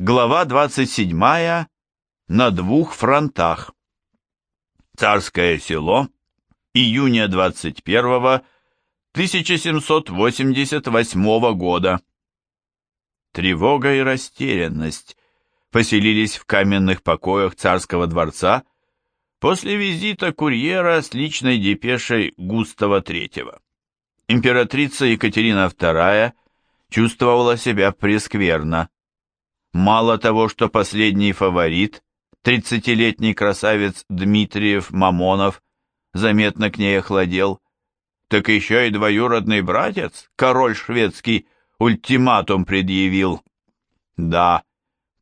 Глава 27. На двух фронтах. Царское село. Июня 21 1788 года. Тревога и растерянность поселились в каменных покоях царского дворца после визита курьера с личной депешей Густава III. Императрица Екатерина II чувствовала себя прескверно. Мало того, что последний фаворит, тридцатилетний красавец Дмитриев Мамонов, заметно к ней охладел, так еще и двоюродный братец, король шведский, ультиматум предъявил. Да,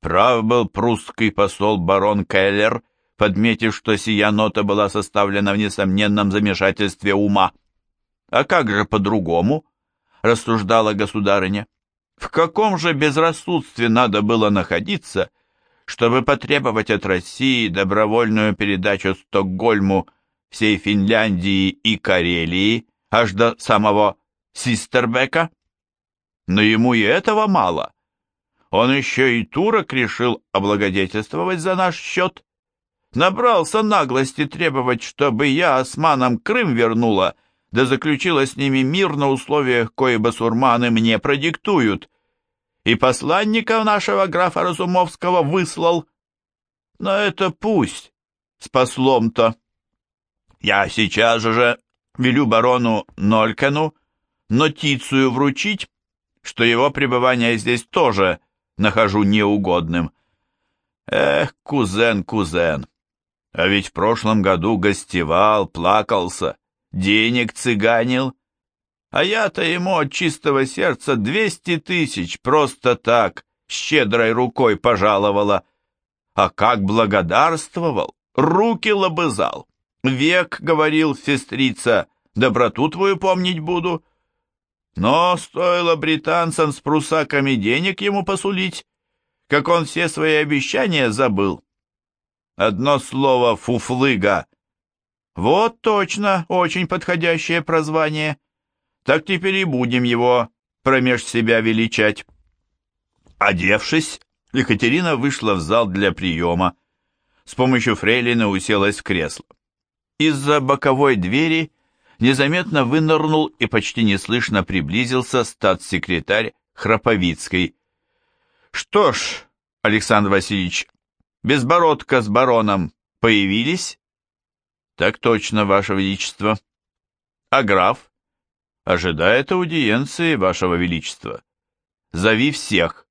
прав был прусский посол барон Келлер, подметив, что сия нота была составлена в несомненном замешательстве ума. А как же по-другому? рассуждала государыня. В каком же безрассудстве надо было находиться, чтобы потребовать от России добровольную передачу Стокгольму всей Финляндии и Карелии аж до самого Систербека? Но ему и этого мало. Он еще и турок решил облагодетельствовать за наш счет. Набрался наглости требовать, чтобы я османам Крым вернула — да заключила с ними мир на условиях, кои басурманы мне продиктуют, и посланника нашего графа Разумовского выслал. Но это пусть, с послом-то. Я сейчас же велю барону Нолькену нотицию вручить, что его пребывание здесь тоже нахожу неугодным. Эх, кузен, кузен, а ведь в прошлом году гостевал, плакался, денег цыганил, а я-то ему от чистого сердца двести тысяч просто так, щедрой рукой пожаловала. А как благодарствовал, руки лобызал. Век, говорил сестрица, доброту твою помнить буду. Но стоило британцам с прусаками денег ему посулить, как он все свои обещания забыл. Одно слово «фуфлыга» Вот точно, очень подходящее прозвание. Так теперь и будем его промеж себя величать. Одевшись, Екатерина вышла в зал для приема. С помощью фрейлина уселась в кресло. Из-за боковой двери незаметно вынырнул и почти неслышно приблизился статс-секретарь Храповицкой. «Что ж, Александр Васильевич, безбородка с бароном появились?» Так точно, Ваше Величество. А граф? Ожидает аудиенции, Вашего Величества. Зови всех.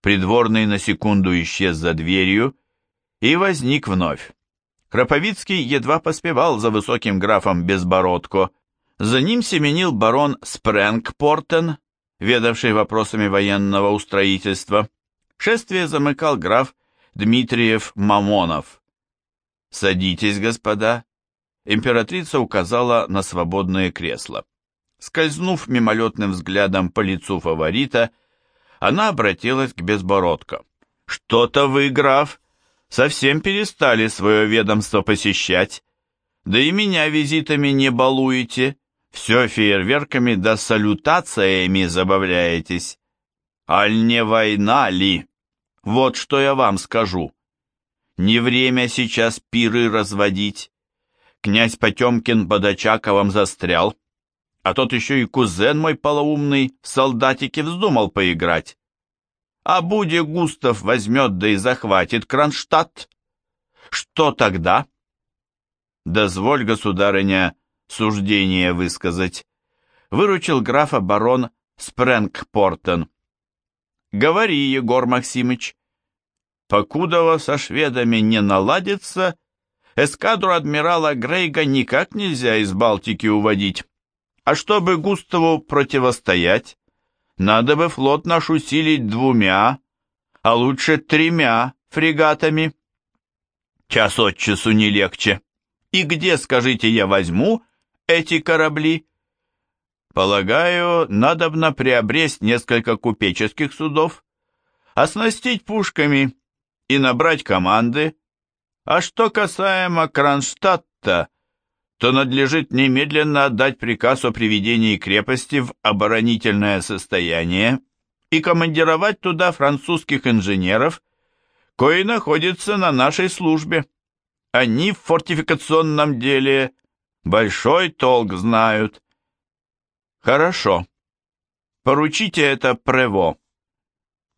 Придворный на секунду исчез за дверью и возник вновь. Храповицкий едва поспевал за высоким графом Безбородко. За ним семенил барон Спрэнгпортен, ведавший вопросами военного устроительства. Шествие замыкал граф Дмитриев Мамонов. «Садитесь, господа!» Императрица указала на свободное кресло. Скользнув мимолетным взглядом по лицу фаворита, она обратилась к Безбородко. «Что-то вы, граф, совсем перестали свое ведомство посещать. Да и меня визитами не балуете, все фейерверками да салютациями забавляетесь. Аль не война ли? Вот что я вам скажу. Не время сейчас пиры разводить. Князь Потемкин под Очаковым застрял, а тот еще и кузен мой полоумный в солдатике вздумал поиграть. А Буде Густав возьмет да и захватит Кронштадт. Что тогда? Дозволь, государыня, суждение высказать. Выручил графа барон Спрэнгпортен. Говори, Егор Максимыч. Покудова со шведами не наладится, эскадру адмирала Грейга никак нельзя из Балтики уводить. А чтобы Густаву противостоять, надо бы флот наш усилить двумя, а лучше тремя фрегатами. Час от часу не легче. И где, скажите, я возьму эти корабли? Полагаю, надобно приобресть несколько купеческих судов, оснастить пушками и набрать команды. А что касаемо Кронштадта, то надлежит немедленно отдать приказ о приведении крепости в оборонительное состояние, и командировать туда французских инженеров, кои находятся на нашей службе. Они в фортификационном деле большой толк знают. Хорошо. Поручите это Прево.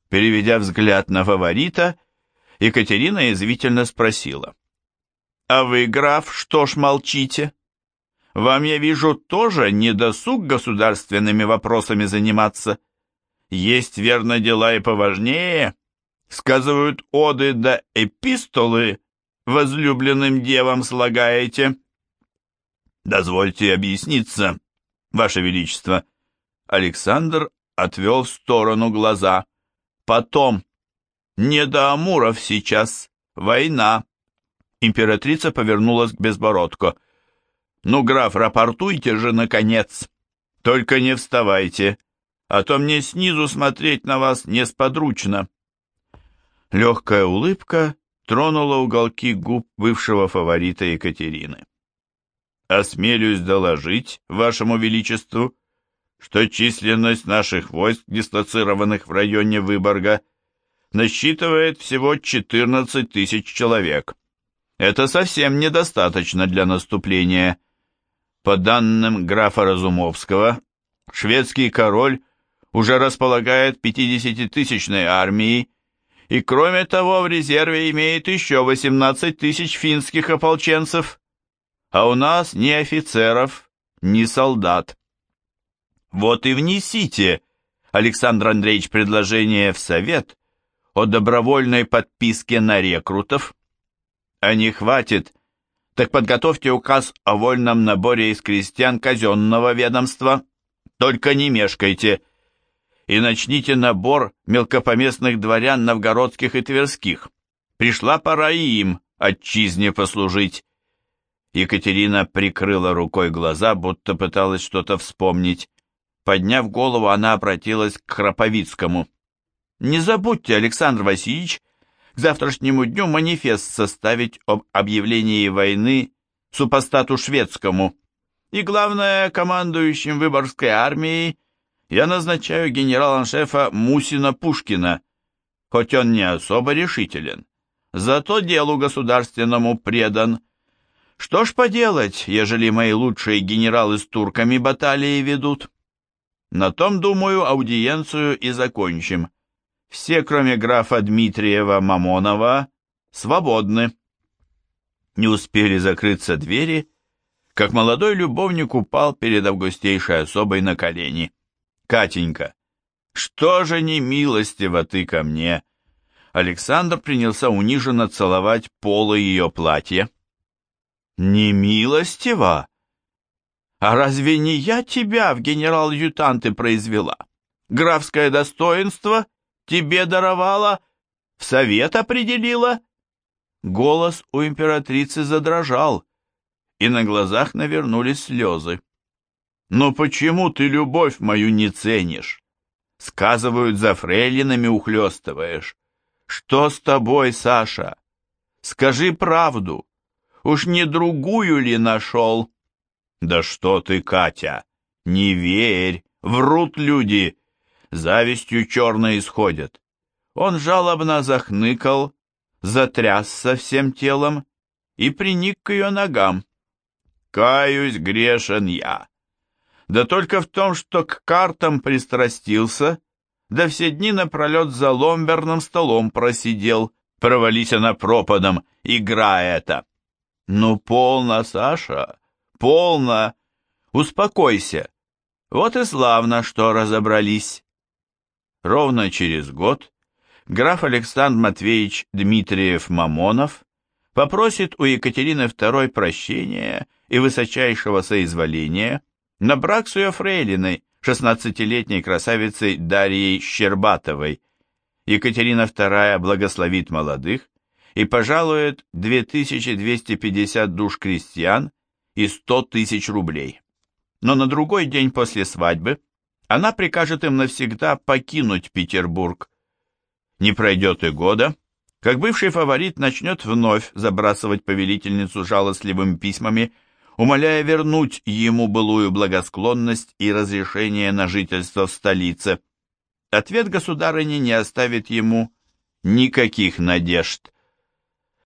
Переведя взгляд на фаворита, Екатерина язвительно спросила. «А вы, граф, что ж молчите? Вам, я вижу, тоже не досуг государственными вопросами заниматься. Есть, верно, дела и поважнее. Сказывают, оды да эпистолы возлюбленным девам слагаете». «Дозвольте объясниться, Ваше Величество». Александр отвел в сторону глаза. «Потом. Не до Амуров сейчас. Война». Императрица повернулась к Безбородко. «Ну, граф, рапортуйте же, наконец. Только не вставайте, а то мне снизу смотреть на вас несподручно». Легкая улыбка тронула уголки губ бывшего фаворита Екатерины. «Осмелюсь доложить, вашему величеству, что численность наших войск, дислоцированных в районе Выборга, насчитывает всего 14 тысяч человек. Это совсем недостаточно для наступления. По данным графа Разумовского, шведский король уже располагает 50-тысячной армией, и кроме того в резерве имеет еще 18 тысяч финских ополченцев, а у нас ни офицеров, ни солдат. Вот и внесите, Александр Андреевич, предложение в Совет о добровольной подписке на рекрутов, а не хватит, так подготовьте указ о вольном наборе из крестьян казенного ведомства. Только не мешкайте. И начните набор мелкопоместных дворян новгородских и тверских. Пришла пора и им отчизне послужить. Екатерина прикрыла рукой глаза, будто пыталась что-то вспомнить. Подняв голову, она обратилась к Храповицкому. «Не забудьте, Александр Васильевич, к завтрашнему дню манифест составить об объявлении войны супостату шведскому. И главное, командующим Выборгской армией я назначаю генерала-шефа Мусина Пушкина, хоть он не особо решителен, зато делу государственному предан. Что ж поделать, ежели мои лучшие генералы с турками баталии ведут? На том, думаю, аудиенцию и закончим. Все, кроме графа Дмитриева Мамонова, свободны. Не успели закрыться двери, как молодой любовник упал перед августейшей особой на колени. «Катенька, что же не милостиво ты ко мне?» Александр принялся униженно целовать полы ее платья. «Не милостиво? А разве не я тебя в генерал-ютанты произвела? Графское достоинство тебе даровала, в совет определила?» Голос у императрицы задрожал, и на глазах навернулись слезы. «Но почему ты любовь мою не ценишь? Сказывают, за фрейлинами ухлёстываешь. Что с тобой, Саша? Скажи правду. Уж не другую ли нашел?» «Да что ты, Катя, не верь, врут люди, завистью черно исходят. Он жалобно захныкал, затрясся всем телом и приник к ее ногам. «Каюсь, грешен я. Да только в том, что к картам пристрастился, да все дни напролет за ломберным столом просидел, провались она пропадом, игра эта. Ну, полно, Саша, полно. Успокойся. Вот и славно, что разобрались. Ровно через год граф Александр Матвеевич Дмитриев-Мамонов попросит у Екатерины II прощения и высочайшего соизволения на брак с ее фрейлиной, 16-летней красавицей Дарьей Щербатовой. Екатерина II благословит молодых и пожалует 2250 душ крестьян и 100 тысяч рублей. Но на другой день после свадьбы она прикажет им навсегда покинуть Петербург. Не пройдет и года, как бывший фаворит начнет вновь забрасывать повелительницу жалостливыми письмами, умоляя вернуть ему былую благосклонность и разрешение на жительство в столице. ответ государыни не оставит ему никаких надежд.